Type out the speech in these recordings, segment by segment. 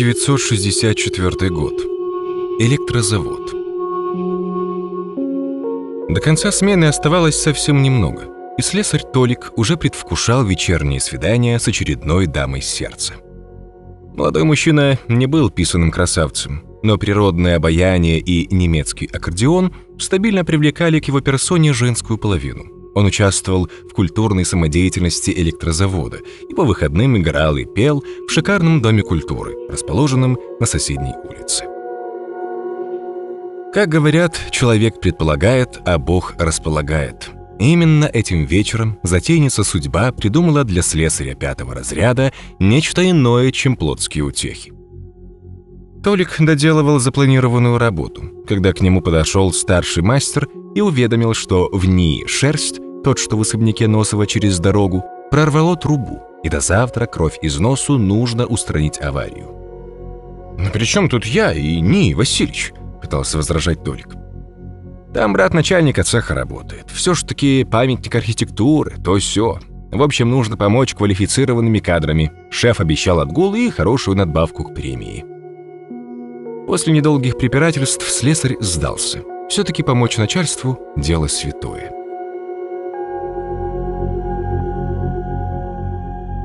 1964 год. Электрозавод. До конца смены оставалось совсем немного, и слесарь Толик уже предвкушал вечернее свидание с очередной дамой сердца. Молодой мужчина не был писанным красавцем, но природное обаяние и немецкий аккордеон стабильно привлекали к его персоне женскую половину – он участвовал в культурной самодеятельности электрозавода и по выходным играл и пел в шикарном доме культуры, расположенном на соседней улице. Как говорят, человек предполагает, а Бог располагает. Именно этим вечером затейница судьба придумала для слесаря пятого разряда нечто иное, чем плотские утехи. Толик доделывал запланированную работу, когда к нему подошел старший мастер и уведомил, что в НИИ «Шерсть», тот, что в особняке Носова через дорогу, прорвало трубу, и до завтра кровь из носу нужно устранить аварию. «Но при чем тут я и НИИ Васильевич?» – пытался возражать Толик. «Там брат начальника цеха работает. Все ж таки памятник архитектуры, то все. В общем, нужно помочь квалифицированными кадрами. Шеф обещал отгул и хорошую надбавку к премии». После недолгих препирательств слесарь сдался. Все-таки помочь начальству – дело святое.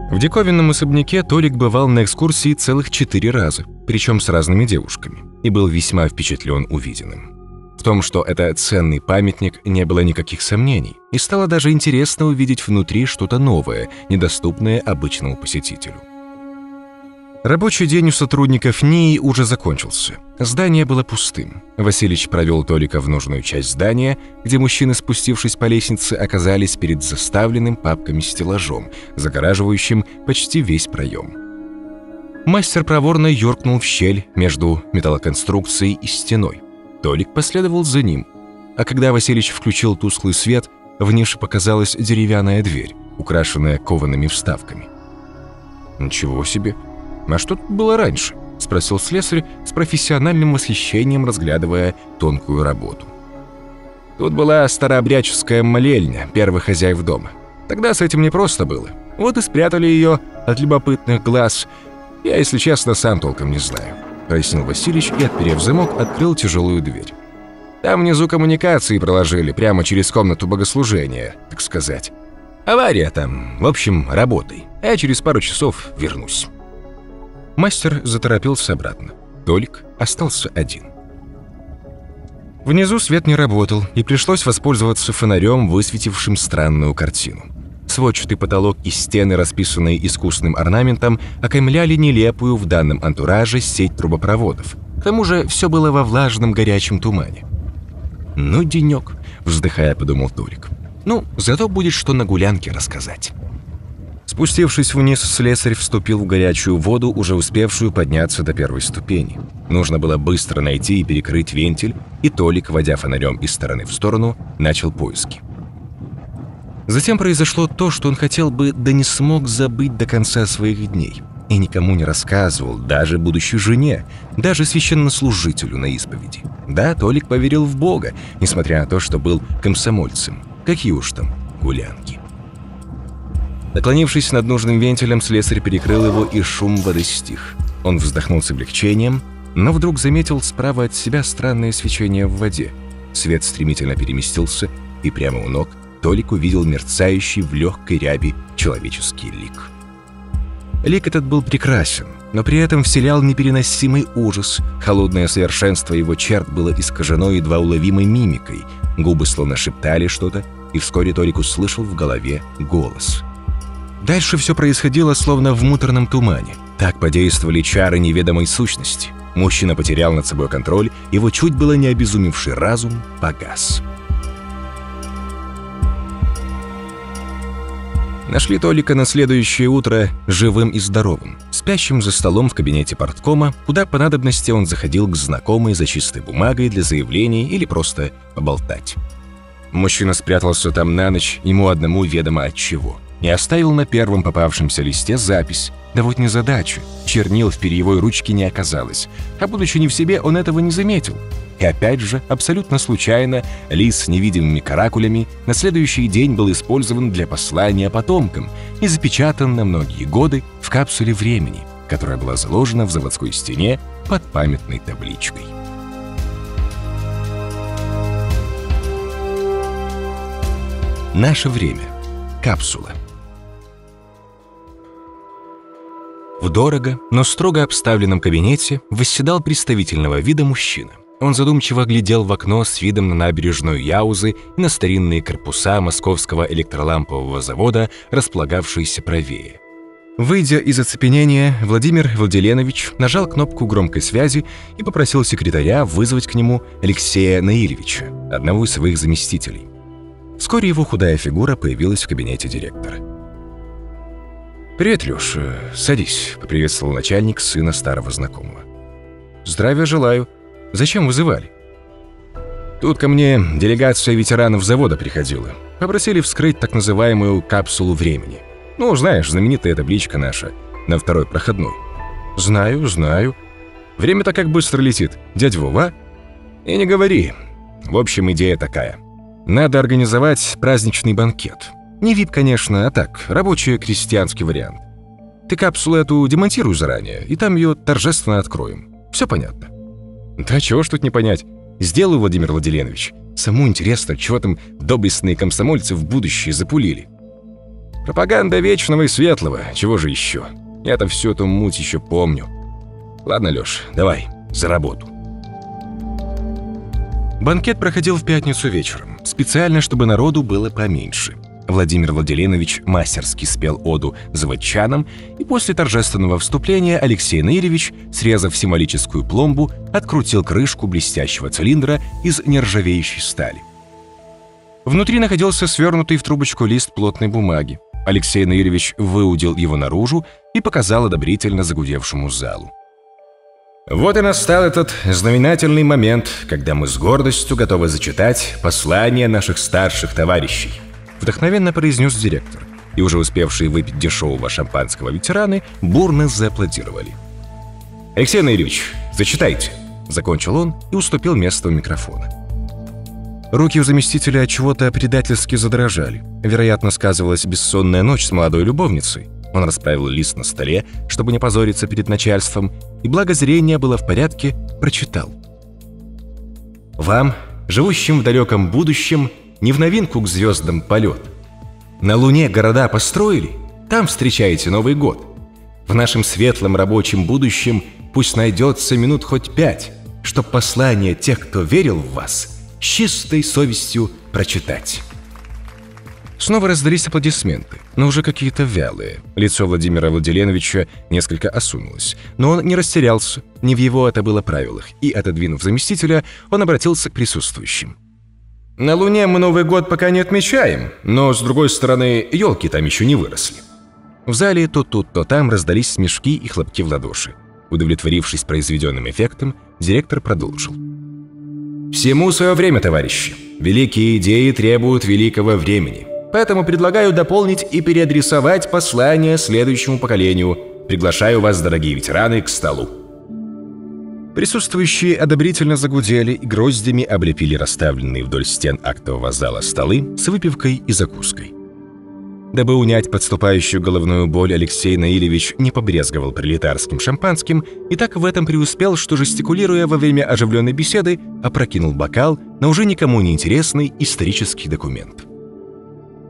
В диковинном особняке Толик бывал на экскурсии целых четыре раза, причем с разными девушками, и был весьма впечатлен увиденным. В том, что это ценный памятник, не было никаких сомнений, и стало даже интересно увидеть внутри что-то новое, недоступное обычному посетителю. Рабочий день у сотрудников НИИ уже закончился. Здание было пустым. Василич провел Толика в нужную часть здания, где мужчины, спустившись по лестнице, оказались перед заставленным папками стеллажом, загораживающим почти весь проем. Мастер проворно юркнул в щель между металлоконструкцией и стеной. Толик последовал за ним. А когда Василич включил тусклый свет, в нише показалась деревянная дверь, украшенная коваными вставками. «Ничего себе!» «А что тут было раньше?» – спросил слесарь с профессиональным восхищением, разглядывая тонкую работу. Тут была старообрядческая молельня первых хозяев дома. Тогда с этим непросто было. Вот и спрятали ее от любопытных глаз. Я, если честно, сам толком не знаю», – прояснил Васильевич и, отперев замок, открыл тяжелую дверь. «Там внизу коммуникации проложили, прямо через комнату богослужения, так сказать. Авария там, в общем, работай. А я через пару часов вернусь». Мастер заторопился обратно. Толик остался один. Внизу свет не работал, и пришлось воспользоваться фонарем, высветившим странную картину. Сводчатый потолок и стены, расписанные искусным орнаментом, окаймляли нелепую в данном антураже сеть трубопроводов. К тому же все было во влажном горячем тумане. «Ну, денек», — вздыхая, подумал Толик. «Ну, зато будет что на гулянке рассказать». Спустившись вниз, слесарь вступил в горячую воду, уже успевшую подняться до первой ступени. Нужно было быстро найти и перекрыть вентиль, и Толик, водя фонарем из стороны в сторону, начал поиски. Затем произошло то, что он хотел бы, да не смог забыть до конца своих дней. И никому не рассказывал, даже будущей жене, даже священнослужителю на исповеди. Да, Толик поверил в Бога, несмотря на то, что был комсомольцем. Какие уж там гулянки. Наклонившись над нужным вентилем, слесарь перекрыл его, и шум воды стих. Он вздохнул с облегчением, но вдруг заметил справа от себя странное свечение в воде. Свет стремительно переместился, и прямо у ног Толик увидел мерцающий в легкой ряби человеческий лик. Лик этот был прекрасен, но при этом вселял непереносимый ужас. Холодное совершенство его черт было искажено едва уловимой мимикой. Губы словно шептали что-то, и вскоре Толик услышал в голове голос — Дальше все происходило словно в муторном тумане. Так подействовали чары неведомой сущности. Мужчина потерял над собой контроль, его чуть было не обезумевший разум погас. Нашли Толика на следующее утро живым и здоровым, спящим за столом в кабинете порткома, куда по надобности он заходил к знакомой за чистой бумагой для заявлений или просто поболтать. Мужчина спрятался там на ночь, ему одному ведомо от чего, и оставил на первом попавшемся листе запись. Да вот не задача, чернил в перьевой ручке не оказалось, а будучи не в себе, он этого не заметил. И опять же, абсолютно случайно, лист с невидимыми каракулями на следующий день был использован для послания потомкам и запечатан на многие годы в капсуле времени, которая была заложена в заводской стене под памятной табличкой. Наше время. Капсула. В дорого, но строго обставленном кабинете восседал представительного вида мужчина. Он задумчиво глядел в окно с видом на набережную Яузы и на старинные корпуса московского электролампового завода, располагавшиеся правее. Выйдя из оцепенения, Владимир Владиленович нажал кнопку громкой связи и попросил секретаря вызвать к нему Алексея Наилевича, одного из своих заместителей. Вскоре его худая фигура появилась в кабинете директора. «Привет, Лёш, садись», — поприветствовал начальник сына старого знакомого. «Здравия желаю», Зачем вызывали? Тут ко мне делегация ветеранов завода приходила. Попросили вскрыть так называемую капсулу времени. Ну, знаешь, знаменитая табличка наша, на второй проходной. Знаю, знаю. Время-то как быстро летит, дядь Вова. И не говори. В общем, идея такая. Надо организовать праздничный банкет. Не вип, конечно, а так, рабочий крестьянский вариант. Ты капсулу эту демонтируй заранее, и там ее торжественно откроем. Все понятно. Да чего ж тут не понять. Сделаю, Владимир Владиленович. Саму интересно, чего там доблестные комсомольцы в будущее запулили. Пропаганда вечного и светлого, чего же еще? Я-то всю эту муть еще помню. Ладно, Лёш, давай, за работу. Банкет проходил в пятницу вечером, специально, чтобы народу было поменьше. Владимир Владиленович мастерски спел оду заводчанам, и после торжественного вступления Алексей Наилевич, срезав символическую пломбу, открутил крышку блестящего цилиндра из нержавеющей стали. Внутри находился свернутый в трубочку лист плотной бумаги. Алексей Наилевич выудил его наружу и показал одобрительно загудевшему залу. Вот и настал этот знаменательный момент, когда мы с гордостью готовы зачитать послание наших старших товарищей. Вдохновенно произнес директор, и уже успевшие выпить дешевого шампанского ветераны бурно зааплодировали. «Алексей Наильевич, зачитайте!» Закончил он и уступил место у микрофона. Руки у заместителя от чего-то предательски задрожали. Вероятно, сказывалась бессонная ночь с молодой любовницей. Он расправил лист на столе, чтобы не позориться перед начальством, и благо зрение было в порядке, прочитал. «Вам, живущим в далеком будущем, не в новинку к звездам полет. На Луне города построили, там встречаете Новый год. В нашем светлом рабочем будущем пусть найдется минут хоть пять, чтоб послание тех, кто верил в вас, с чистой совестью прочитать. Снова раздались аплодисменты, но уже какие-то вялые. Лицо Владимира Владиленовича несколько осунулось, но он не растерялся, не в его это было правилах, и, отодвинув заместителя, он обратился к присутствующим. На Луне мы Новый год пока не отмечаем, но, с другой стороны, елки там еще не выросли. В зале то тут, то там раздались смешки и хлопки в ладоши. Удовлетворившись произведенным эффектом, директор продолжил. «Всему свое время, товарищи. Великие идеи требуют великого времени. Поэтому предлагаю дополнить и переадресовать послание следующему поколению. Приглашаю вас, дорогие ветераны, к столу». Присутствующие одобрительно загудели и гроздями облепили расставленные вдоль стен актового зала столы с выпивкой и закуской. Дабы унять подступающую головную боль, Алексей Наилевич не побрезговал пролетарским шампанским и так в этом преуспел, что, жестикулируя во время оживленной беседы, опрокинул бокал на уже никому не интересный исторический документ.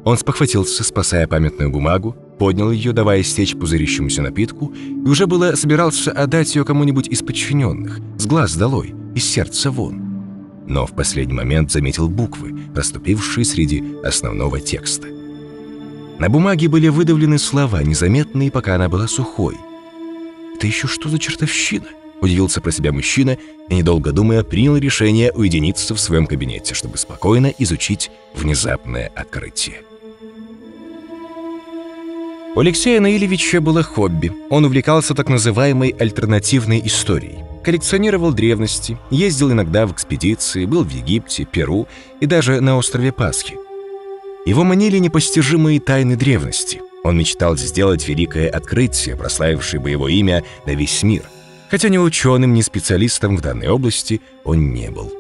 Он спохватился, спасая памятную бумагу, поднял ее, давая стечь пузырящемуся напитку, и уже было собирался отдать ее кому-нибудь из подчиненных, с глаз долой, из сердца вон. Но в последний момент заметил буквы, проступившие среди основного текста. На бумаге были выдавлены слова, незаметные, пока она была сухой. «Это еще что за чертовщина?» – удивился про себя мужчина и, недолго думая, принял решение уединиться в своем кабинете, чтобы спокойно изучить внезапное открытие. У Алексея Наилевича было хобби. Он увлекался так называемой альтернативной историей. Коллекционировал древности, ездил иногда в экспедиции, был в Египте, Перу и даже на острове Пасхи. Его манили непостижимые тайны древности. Он мечтал сделать великое открытие, прославившее бы его имя на весь мир. Хотя ни ученым, ни специалистом в данной области он не был.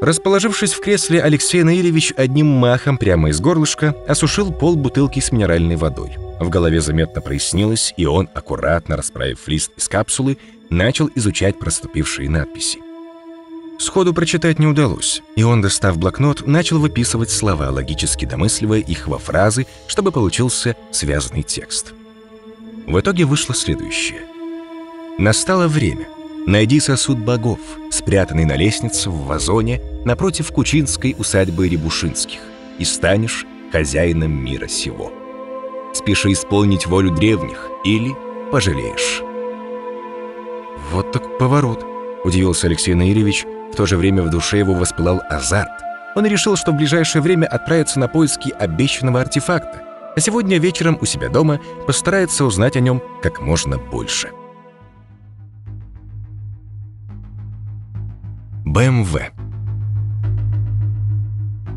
Расположившись в кресле, Алексей Наилевич одним махом прямо из горлышка осушил пол бутылки с минеральной водой. В голове заметно прояснилось, и он, аккуратно расправив лист из капсулы, начал изучать проступившие надписи. Сходу прочитать не удалось, и он, достав блокнот, начал выписывать слова, логически домысливая их во фразы, чтобы получился связанный текст. В итоге вышло следующее. «Настало время — Найди сосуд богов, спрятанный на лестнице в вазоне напротив Кучинской усадьбы Рябушинских, и станешь хозяином мира сего. Спеши исполнить волю древних или пожалеешь. Вот так поворот, удивился Алексей Наилевич, в то же время в душе его воспылал азарт. Он решил, что в ближайшее время отправится на поиски обещанного артефакта, а сегодня вечером у себя дома постарается узнать о нем как можно больше. БМВ.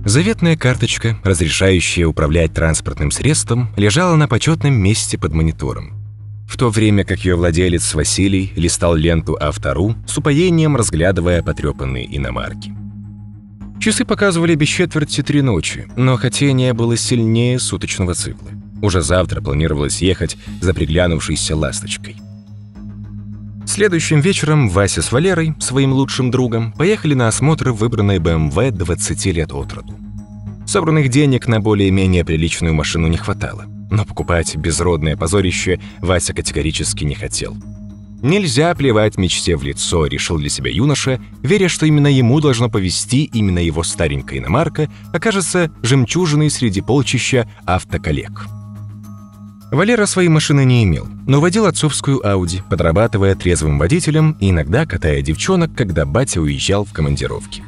Заветная карточка, разрешающая управлять транспортным средством, лежала на почетном месте под монитором. В то время как ее владелец Василий листал ленту Автору, с упоением разглядывая потрепанные иномарки. Часы показывали без четверти три ночи, но хотение было сильнее суточного цикла. Уже завтра планировалось ехать за приглянувшейся ласточкой – Следующим вечером Вася с Валерой, своим лучшим другом, поехали на осмотр выбранной BMW 20 лет от роду. Собранных денег на более-менее приличную машину не хватало, но покупать безродное позорище Вася категорически не хотел. Нельзя плевать мечте в лицо, решил для себя юноша, веря, что именно ему должно повести именно его старенькая иномарка окажется жемчужиной среди полчища автоколлег. Валера своей машины не имел, но водил отцовскую Ауди, подрабатывая трезвым водителем и иногда катая девчонок, когда батя уезжал в командировки.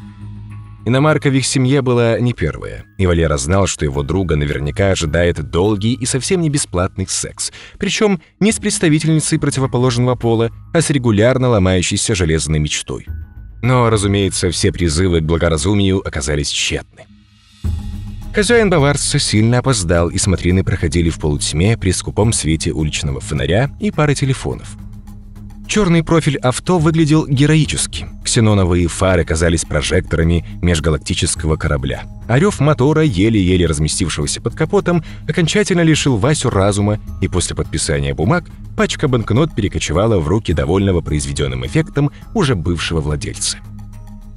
Иномарка в их семье была не первая, и Валера знал, что его друга наверняка ожидает долгий и совсем не бесплатный секс, причем не с представительницей противоположного пола, а с регулярно ломающейся железной мечтой. Но, разумеется, все призывы к благоразумию оказались тщетны. Хозяин баварца сильно опоздал, и смотрины проходили в полутьме при скупом свете уличного фонаря и пары телефонов. Черный профиль авто выглядел героически. Ксеноновые фары казались прожекторами межгалактического корабля. Орев мотора, еле-еле разместившегося под капотом, окончательно лишил Васю разума, и после подписания бумаг пачка банкнот перекочевала в руки довольного произведенным эффектом уже бывшего владельца.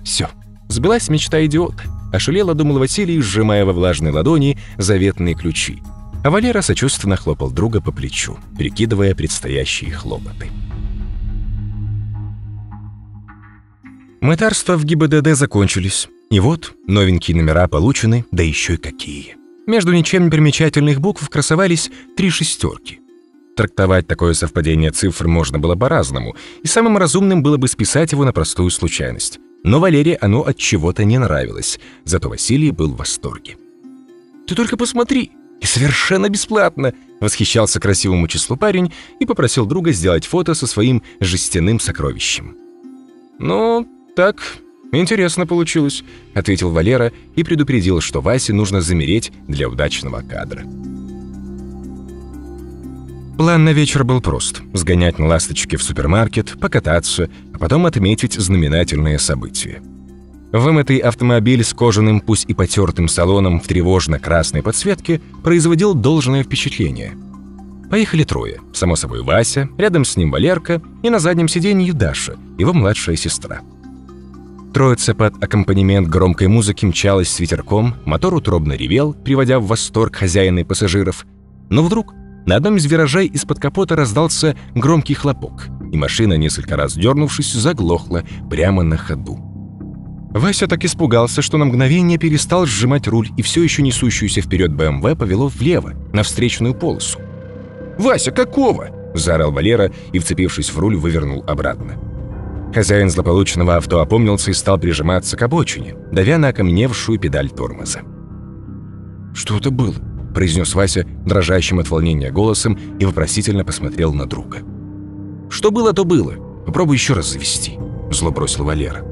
Все, сбилась мечта идиота. Ошалело думал Василий, сжимая во влажной ладони заветные ключи. А Валера сочувственно хлопал друга по плечу, прикидывая предстоящие хлопоты. Мытарства в ГИБДД закончились. И вот новенькие номера получены, да еще и какие. Между ничем не примечательных букв красовались три шестерки. Трактовать такое совпадение цифр можно было по-разному, и самым разумным было бы списать его на простую случайность. Но Валерии оно от чего-то не нравилось, зато Василий был в восторге. «Ты только посмотри! И совершенно бесплатно!» Восхищался красивому числу парень и попросил друга сделать фото со своим жестяным сокровищем. «Ну, так, интересно получилось», — ответил Валера и предупредил, что Васе нужно замереть для удачного кадра. План на вечер был прост – сгонять на ласточке в супермаркет, покататься, а потом отметить знаменательное событие. Вымытый автомобиль с кожаным, пусть и потертым салоном в тревожно-красной подсветке производил должное впечатление. Поехали трое. Само собой Вася, рядом с ним Валерка и на заднем сиденье Даша, его младшая сестра. Троица под аккомпанемент громкой музыки мчалась с ветерком, мотор утробно ревел, приводя в восторг хозяина и пассажиров. Но вдруг на одном из виражей из-под капота раздался громкий хлопок, и машина, несколько раз дернувшись, заглохла прямо на ходу. Вася так испугался, что на мгновение перестал сжимать руль, и все еще несущуюся вперед БМВ повело влево, на встречную полосу. «Вася, какого?» – заорал Валера и, вцепившись в руль, вывернул обратно. Хозяин злополучного авто опомнился и стал прижиматься к обочине, давя на окаменевшую педаль тормоза. «Что это было?» Произнес Вася дрожащим от волнения голосом и вопросительно посмотрел на друга. «Что было, то было. Попробуй еще раз завести», — зло бросил Валера.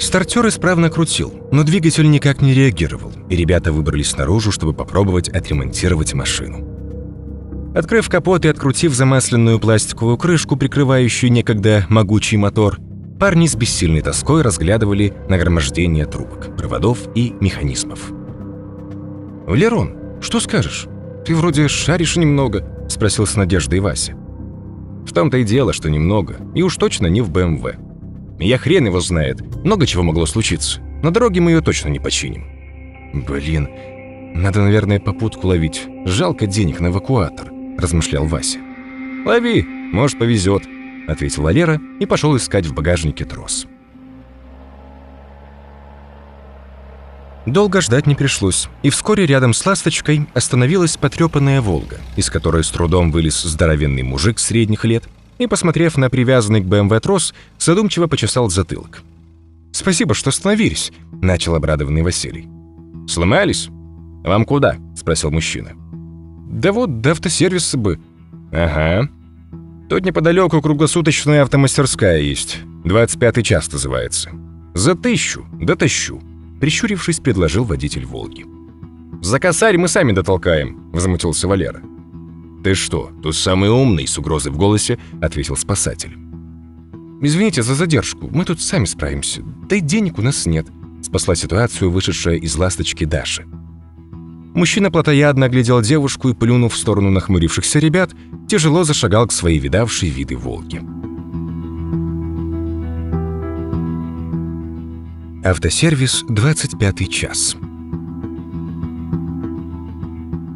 Стартер исправно крутил, но двигатель никак не реагировал, и ребята выбрались наружу, чтобы попробовать отремонтировать машину. Открыв капот и открутив замасленную пластиковую крышку, прикрывающую некогда могучий мотор, парни с бессильной тоской разглядывали нагромождение трубок, проводов и механизмов. «Валерон, что скажешь? Ты вроде шаришь немного», — спросил с надеждой Вася. «В том-то и дело, что немного, и уж точно не в БМВ. Я хрен его знает. Много чего могло случиться. На дороге мы ее точно не починим. Блин, надо, наверное, попутку ловить. Жалко денег на эвакуатор, размышлял Вася. Лови, может, повезет, ответил Валера и пошел искать в багажнике трос. Долго ждать не пришлось, и вскоре рядом с «Ласточкой» остановилась потрепанная «Волга», из которой с трудом вылез здоровенный мужик средних лет и, посмотрев на привязанный к БМВ трос, задумчиво почесал затылок. «Спасибо, что остановились», — начал обрадованный Василий. «Сломались? Вам куда?» — спросил мужчина. «Да вот, до автосервиса бы». «Ага. Тут неподалеку круглосуточная автомастерская есть. 25-й час называется. За тысячу дотащу», — прищурившись, предложил водитель «Волги». «За косарь мы сами дотолкаем», — возмутился Валера. «Ты что, тут самый умный?» — с угрозой в голосе ответил спасатель. «Извините за задержку, мы тут сами справимся. Да и денег у нас нет», — спасла ситуацию вышедшая из ласточки Даша. Мужчина плотоядно оглядел девушку и, плюнув в сторону нахмурившихся ребят, тяжело зашагал к своей видавшей виды Волге. Автосервис, 25 час.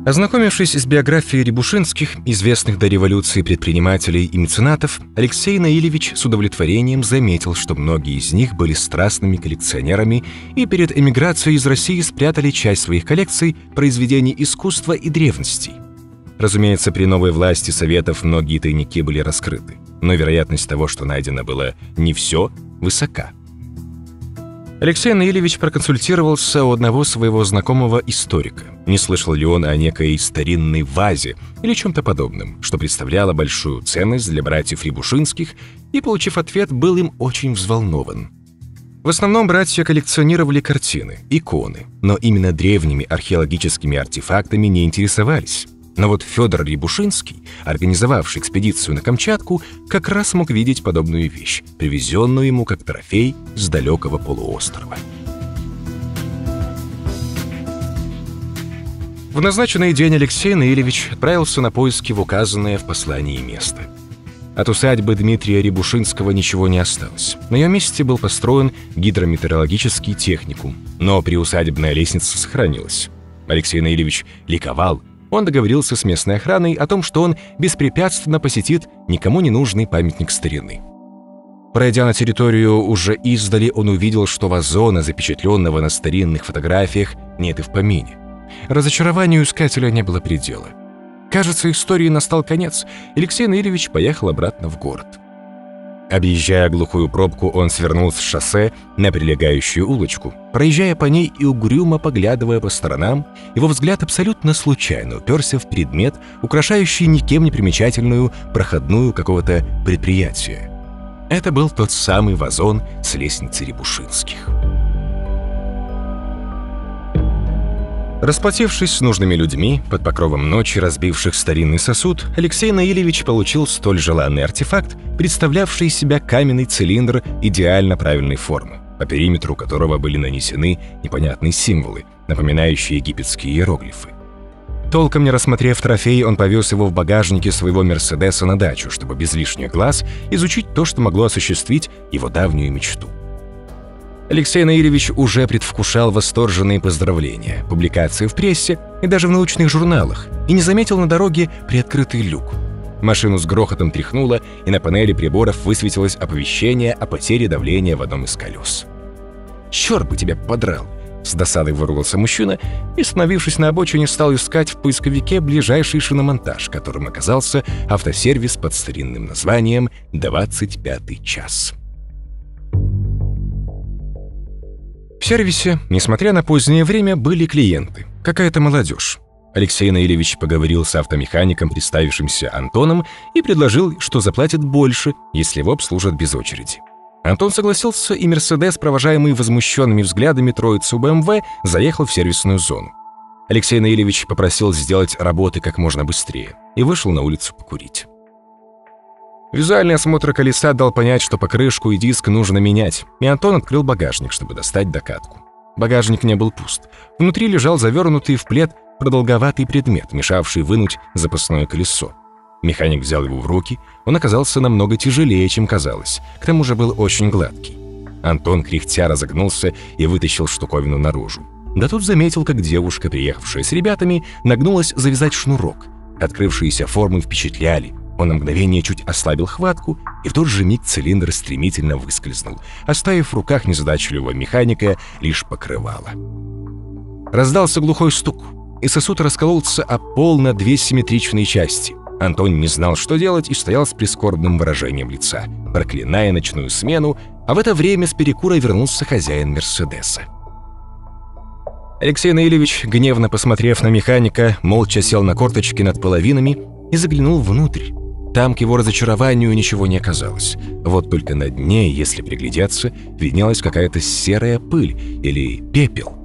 Ознакомившись с биографией Рябушинских, известных до революции предпринимателей и меценатов, Алексей Наилевич с удовлетворением заметил, что многие из них были страстными коллекционерами и перед эмиграцией из России спрятали часть своих коллекций произведений искусства и древностей. Разумеется, при новой власти Советов многие тайники были раскрыты, но вероятность того, что найдено было не все, высока – Алексей Наилевич проконсультировался у одного своего знакомого историка. Не слышал ли он о некой старинной вазе или чем-то подобном, что представляло большую ценность для братьев Рябушинских, и, получив ответ, был им очень взволнован. В основном братья коллекционировали картины, иконы, но именно древними археологическими артефактами не интересовались. Но вот Федор Рябушинский, организовавший экспедицию на Камчатку, как раз мог видеть подобную вещь, привезенную ему как трофей с далекого полуострова. В назначенный день Алексей Наилевич отправился на поиски в указанное в послании место. От усадьбы Дмитрия Рябушинского ничего не осталось. На ее месте был построен гидрометеорологический техникум, но приусадебная лестница сохранилась. Алексей Наилевич ликовал, он договорился с местной охраной о том, что он беспрепятственно посетит никому не нужный памятник старины. Пройдя на территорию уже издали, он увидел, что вазона, запечатленного на старинных фотографиях, нет и в помине. Разочарованию искателя не было предела. Кажется, истории настал конец. Алексей Наилевич поехал обратно в город. Объезжая глухую пробку, он свернул с шоссе на прилегающую улочку. Проезжая по ней и угрюмо поглядывая по сторонам, его взгляд абсолютно случайно уперся в предмет, украшающий никем не примечательную проходную какого-то предприятия. Это был тот самый вазон с лестницы Рябушинских. Расплатившись с нужными людьми, под покровом ночи разбивших старинный сосуд, Алексей Наилевич получил столь желанный артефакт, представлявший из себя каменный цилиндр идеально правильной формы, по периметру которого были нанесены непонятные символы, напоминающие египетские иероглифы. Толком не рассмотрев трофей, он повез его в багажнике своего «Мерседеса» на дачу, чтобы без лишних глаз изучить то, что могло осуществить его давнюю мечту – Алексей Наилевич уже предвкушал восторженные поздравления, публикации в прессе и даже в научных журналах, и не заметил на дороге приоткрытый люк. Машину с грохотом тряхнуло, и на панели приборов высветилось оповещение о потере давления в одном из колес. «Черт бы тебя подрал!» С досадой выругался мужчина и, остановившись на обочине, стал искать в поисковике ближайший шиномонтаж, которым оказался автосервис под старинным названием «25 час». В сервисе, несмотря на позднее время, были клиенты, какая-то молодежь. Алексей Наилевич поговорил с автомехаником, представившимся Антоном, и предложил, что заплатит больше, если его обслужат без очереди. Антон согласился, и «Мерседес», провожаемый возмущенными взглядами троицы БМВ, заехал в сервисную зону. Алексей Наилевич попросил сделать работы как можно быстрее и вышел на улицу покурить. Визуальный осмотр колеса дал понять, что покрышку и диск нужно менять, и Антон открыл багажник, чтобы достать докатку. Багажник не был пуст. Внутри лежал завернутый в плед продолговатый предмет, мешавший вынуть запасное колесо. Механик взял его в руки, он оказался намного тяжелее, чем казалось, к тому же был очень гладкий. Антон кряхтя разогнулся и вытащил штуковину наружу. Да тут заметил, как девушка, приехавшая с ребятами, нагнулась завязать шнурок. Открывшиеся формы впечатляли. Он на мгновение чуть ослабил хватку, и в тот же миг цилиндр стремительно выскользнул, оставив в руках незадачливого механика лишь покрывало. Раздался глухой стук, и сосуд раскололся о пол на две симметричные части. Антон не знал, что делать, и стоял с прискорбным выражением лица, проклиная ночную смену, а в это время с перекура вернулся хозяин Мерседеса. Алексей Наилевич, гневно посмотрев на механика, молча сел на корточки над половинами и заглянул внутрь. Там, к его разочарованию, ничего не оказалось. Вот только на дне, если приглядеться, виднелась какая-то серая пыль или пепел.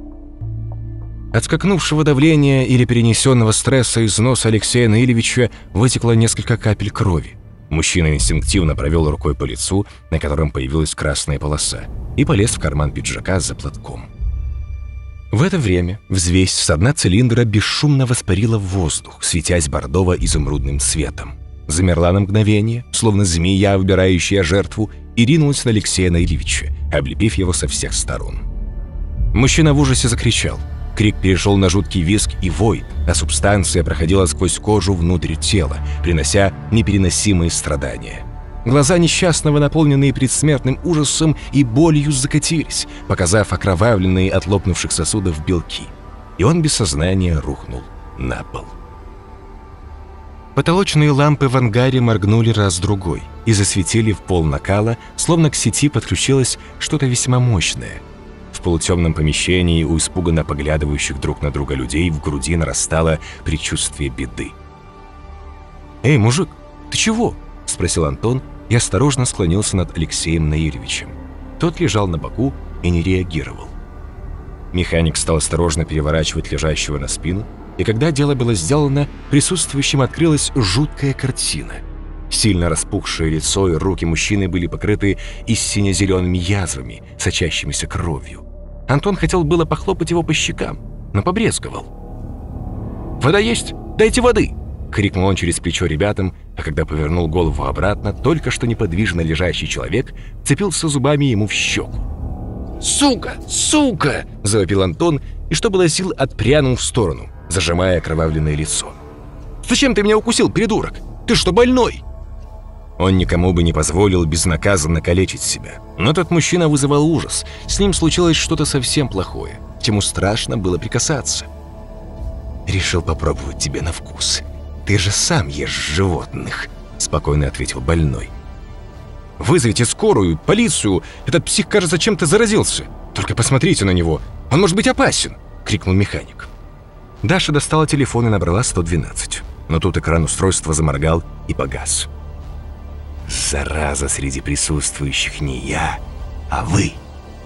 От скакнувшего давления или перенесенного стресса из носа Алексея Наилевича вытекло несколько капель крови. Мужчина инстинктивно провел рукой по лицу, на котором появилась красная полоса, и полез в карман пиджака за платком. В это время взвесь с дна цилиндра бесшумно воспарила в воздух, светясь бордово-изумрудным светом. Замерла на мгновение, словно змея, выбирающая жертву, и ринулась на Алексея Наилевича, облепив его со всех сторон. Мужчина в ужасе закричал – Крик перешел на жуткий визг и вой, а субстанция проходила сквозь кожу внутрь тела, принося непереносимые страдания. Глаза несчастного, наполненные предсмертным ужасом и болью, закатились, показав окровавленные от лопнувших сосудов белки. И он без сознания рухнул на пол. Потолочные лампы в ангаре моргнули раз-другой и засветили в пол накала, словно к сети подключилось что-то весьма мощное – в полутемном помещении у испуганно поглядывающих друг на друга людей в груди нарастало предчувствие беды. «Эй, мужик, ты чего?» – спросил Антон и осторожно склонился над Алексеем Наилевичем. Тот лежал на боку и не реагировал. Механик стал осторожно переворачивать лежащего на спину, и когда дело было сделано, присутствующим открылась жуткая картина. Сильно распухшее лицо и руки мужчины были покрыты и сине-зелеными язвами, сочащимися кровью. Антон хотел было похлопать его по щекам, но побрезговал. «Вода есть? Дайте воды!» — крикнул он через плечо ребятам, а когда повернул голову обратно, только что неподвижно лежащий человек цепился зубами ему в щеку. «Сука! Сука!» — завопил Антон, и что было сил, отпрянул в сторону, зажимая окровавленное лицо. «Зачем ты меня укусил, придурок? Ты что, больной?» Он никому бы не позволил безнаказанно калечить себя. Но тот мужчина вызывал ужас. С ним случилось что-то совсем плохое. Тему страшно было прикасаться. «Решил попробовать тебе на вкус. Ты же сам ешь животных», — спокойно ответил больной. «Вызовите скорую, полицию. Этот псих, кажется, чем-то заразился. Только посмотрите на него. Он может быть опасен», — крикнул механик. Даша достала телефон и набрала 112. Но тут экран устройства заморгал и погас. Зараза среди присутствующих не я, а вы.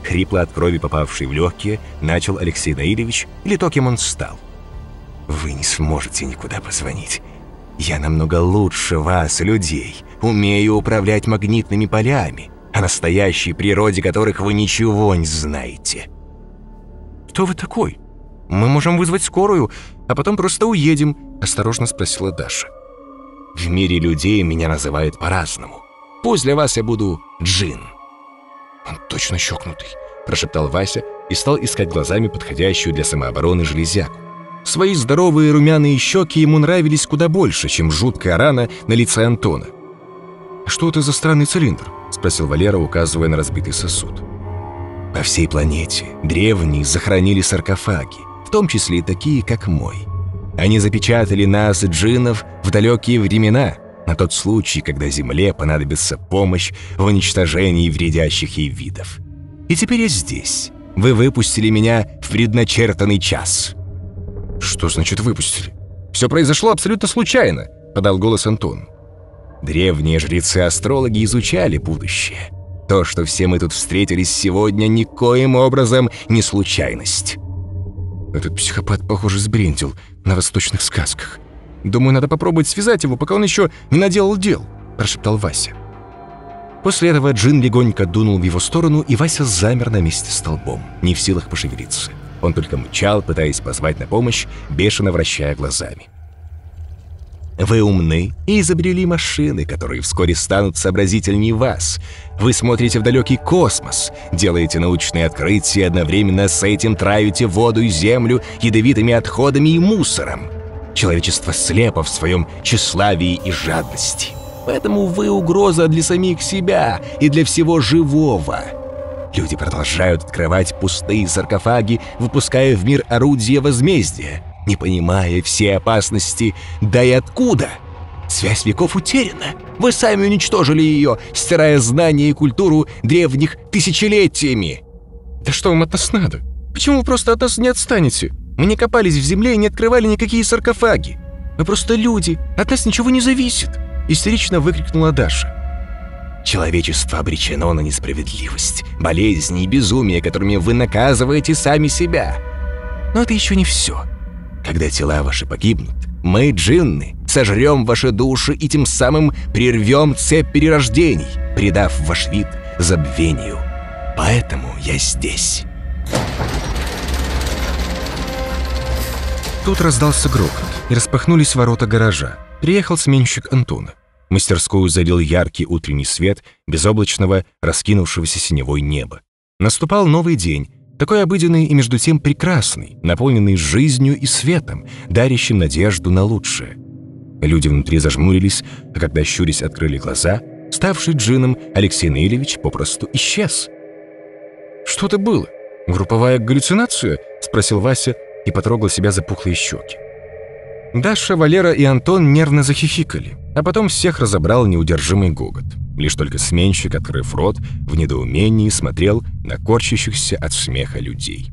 Хрипло от крови, попавшей в легкие, начал Алексей Наилевич, или то, кем он стал. Вы не сможете никуда позвонить. Я намного лучше вас, людей. Умею управлять магнитными полями, о настоящей природе которых вы ничего не знаете. Кто вы такой? Мы можем вызвать скорую, а потом просто уедем, осторожно спросила Даша. В мире людей меня называют по-разному. Пусть для вас я буду Джин». «Он точно щекнутый», – прошептал Вася и стал искать глазами подходящую для самообороны железяку. Свои здоровые румяные щеки ему нравились куда больше, чем жуткая рана на лице Антона. «Что это за странный цилиндр?» – спросил Валера, указывая на разбитый сосуд. «По всей планете древние захоронили саркофаги, в том числе и такие, как мой. Они запечатали нас, джиннов, в далекие времена, на тот случай, когда Земле понадобится помощь в уничтожении вредящих ей видов. И теперь я здесь. Вы выпустили меня в предначертанный час». «Что значит выпустили?» «Все произошло абсолютно случайно», — подал голос Антон. Древние жрецы-астрологи изучали будущее. То, что все мы тут встретились сегодня, никоим образом не случайность. Этот психопат, похоже, сбрендил на восточных сказках. Думаю, надо попробовать связать его, пока он еще не наделал дел, прошептал Вася. После этого Джин легонько дунул в его сторону, и Вася замер на месте столбом, не в силах пошевелиться. Он только мчал, пытаясь позвать на помощь, бешено вращая глазами. Вы умны и изобрели машины, которые вскоре станут сообразительнее вас. Вы смотрите в далекий космос, делаете научные открытия, одновременно с этим травите воду и землю ядовитыми отходами и мусором. Человечество слепо в своем тщеславии и жадности. Поэтому вы угроза для самих себя и для всего живого. Люди продолжают открывать пустые саркофаги, выпуская в мир орудия возмездия, не понимая все опасности, да и откуда. Связь веков утеряна. Вы сами уничтожили ее, стирая знания и культуру древних тысячелетиями. Да что вам от нас надо? Почему вы просто от нас не отстанете? Мы не копались в земле и не открывали никакие саркофаги. Мы просто люди, от нас ничего не зависит!» Истерично выкрикнула Даша. Человечество обречено на несправедливость, болезни и безумие, которыми вы наказываете сами себя. Но это еще не все. Когда тела ваши погибнут, мы, джинны, сожрем ваши души и тем самым прервем цепь перерождений, придав ваш вид забвению. Поэтому я здесь. Тут раздался грохот, и распахнулись ворота гаража. Приехал сменщик Антона. Мастерскую залил яркий утренний свет безоблачного, раскинувшегося синевой неба. Наступал новый день, такой обыденный и между тем прекрасный, наполненный жизнью и светом, дарящим надежду на лучшее. Люди внутри зажмурились, а когда щурясь открыли глаза, ставший джином Алексей Наилевич попросту исчез. «Что это было? Групповая галлюцинация?» — спросил Вася, и потрогал себя за пухлые щеки. Даша, Валера и Антон нервно захихикали, а потом всех разобрал неудержимый гогот. Лишь только сменщик, открыв рот, в недоумении смотрел на корчащихся от смеха людей.